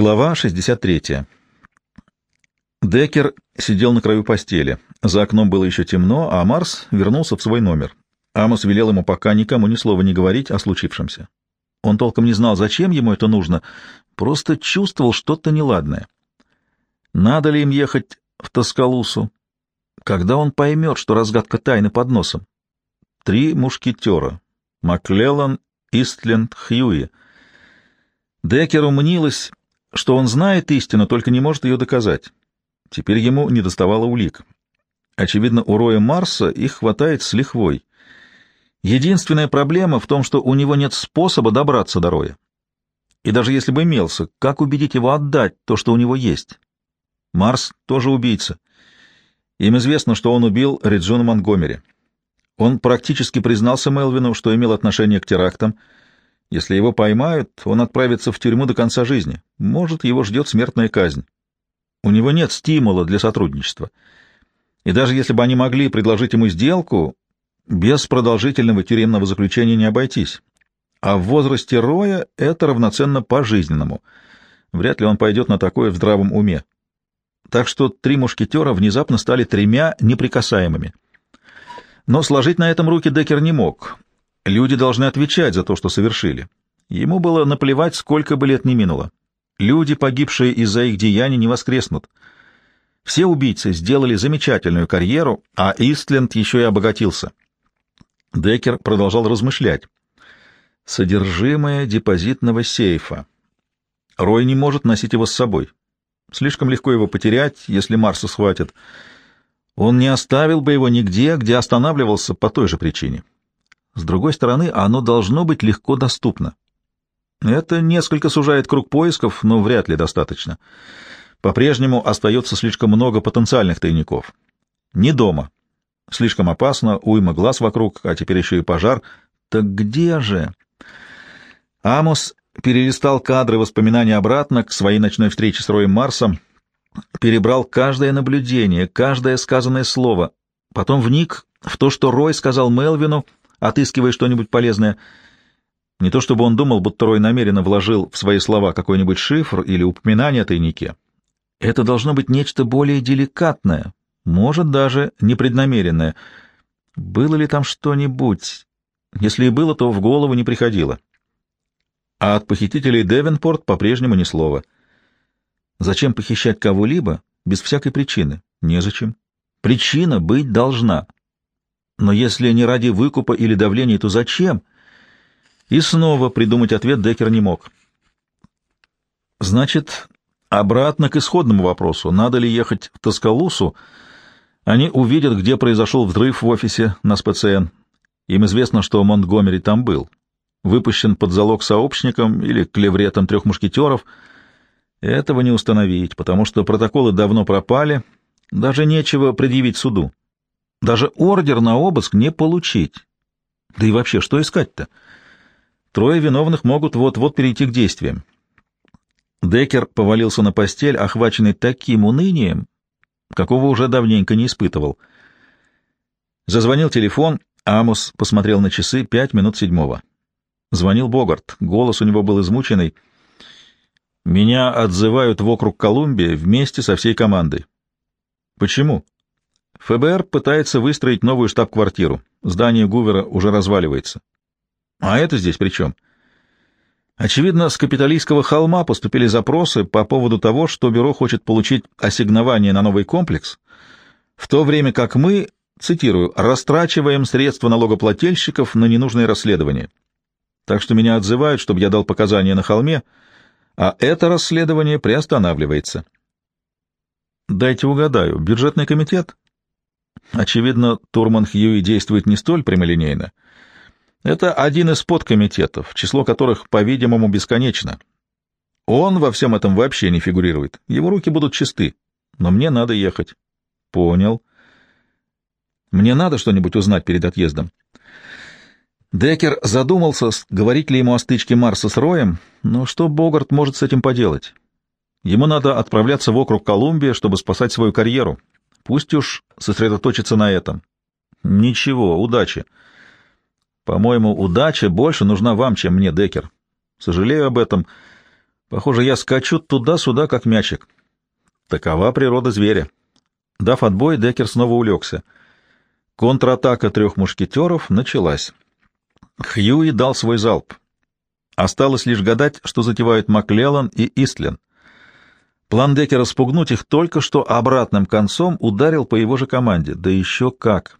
Глава 63. Деккер сидел на краю постели. За окном было еще темно, а Марс вернулся в свой номер. Амос велел ему пока никому ни слова не говорить о случившемся. Он толком не знал, зачем ему это нужно, просто чувствовал что-то неладное. Надо ли им ехать в Тоскалусу? Когда он поймет, что разгадка тайны под носом? Три мушкетера. Маклеллан, Истленд, Хьюи. Деккеру мнилось, что он знает истину, только не может ее доказать. Теперь ему не доставало улик. Очевидно, у Роя Марса их хватает с лихвой. Единственная проблема в том, что у него нет способа добраться до Роя. И даже если бы имелся, как убедить его отдать то, что у него есть? Марс тоже убийца. Им известно, что он убил Реджона Монгомери. Он практически признался Мелвину, что имел отношение к терактам. Если его поймают, он отправится в тюрьму до конца жизни. Может, его ждет смертная казнь. У него нет стимула для сотрудничества. И даже если бы они могли предложить ему сделку, без продолжительного тюремного заключения не обойтись. А в возрасте Роя это равноценно пожизненному. Вряд ли он пойдет на такое в здравом уме. Так что три мушкетера внезапно стали тремя неприкасаемыми. Но сложить на этом руки Деккер не мог. Люди должны отвечать за то, что совершили. Ему было наплевать, сколько бы лет ни минуло. Люди, погибшие из-за их деяний, не воскреснут. Все убийцы сделали замечательную карьеру, а Истленд еще и обогатился. Деккер продолжал размышлять. Содержимое депозитного сейфа. Рой не может носить его с собой. Слишком легко его потерять, если Марса схватят. Он не оставил бы его нигде, где останавливался по той же причине. С другой стороны, оно должно быть легко доступно. Это несколько сужает круг поисков, но вряд ли достаточно. По-прежнему остается слишком много потенциальных тайников. Не дома. Слишком опасно, уйма глаз вокруг, а теперь еще и пожар. Так где же? Амос перелистал кадры воспоминаний обратно к своей ночной встрече с Роем Марсом, перебрал каждое наблюдение, каждое сказанное слово, потом вник в то, что Рой сказал Мелвину, отыскивая что-нибудь полезное — не то чтобы он думал, будто Рой намеренно вложил в свои слова какой-нибудь шифр или упоминание о тайнике. Это должно быть нечто более деликатное, может, даже непреднамеренное. Было ли там что-нибудь? Если и было, то в голову не приходило. А от похитителей Девенпорт по-прежнему ни слова. Зачем похищать кого-либо без всякой причины? Незачем. Причина быть должна. Но если не ради выкупа или давления, то зачем? — и снова придумать ответ Деккер не мог. Значит, обратно к исходному вопросу, надо ли ехать в Тоскалусу, они увидят, где произошел взрыв в офисе на СПЦН. Им известно, что Монтгомери там был. Выпущен под залог сообщником или клевретом трех мушкетеров. Этого не установить, потому что протоколы давно пропали, даже нечего предъявить суду. Даже ордер на обыск не получить. Да и вообще, что искать-то? Трое виновных могут вот-вот перейти к действиям. Деккер повалился на постель, охваченный таким унынием, какого уже давненько не испытывал. Зазвонил телефон, Амос посмотрел на часы пять минут седьмого. Звонил Богарт, голос у него был измученный. «Меня отзывают в округ Колумбия вместе со всей командой». «Почему?» ФБР пытается выстроить новую штаб-квартиру. Здание Гувера уже разваливается. А это здесь при чем? Очевидно, с капиталистского холма поступили запросы по поводу того, что бюро хочет получить ассигнование на новый комплекс, в то время как мы, цитирую, растрачиваем средства налогоплательщиков на ненужные расследования. Так что меня отзывают, чтобы я дал показания на холме, а это расследование приостанавливается. Дайте угадаю, бюджетный комитет? Очевидно, Турман Хьюи действует не столь прямолинейно. Это один из подкомитетов, число которых, по-видимому, бесконечно. Он во всем этом вообще не фигурирует. Его руки будут чисты. Но мне надо ехать. Понял. Мне надо что-нибудь узнать перед отъездом. Деккер задумался, говорить ли ему о стычке Марса с Роем, но что Богарт может с этим поделать? Ему надо отправляться в округ Колумбия, чтобы спасать свою карьеру. Пусть уж сосредоточится на этом. Ничего, удачи. По-моему, удача больше нужна вам, чем мне, Деккер. Сожалею об этом. Похоже, я скачу туда-сюда, как мячик. Такова природа зверя. Дав отбой, Деккер снова улегся. Контратака трех мушкетеров началась. Хьюи дал свой залп. Осталось лишь гадать, что затевают Маклеллан и Истлин. План Деккера спугнуть их только что обратным концом ударил по его же команде, да еще как.